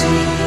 see.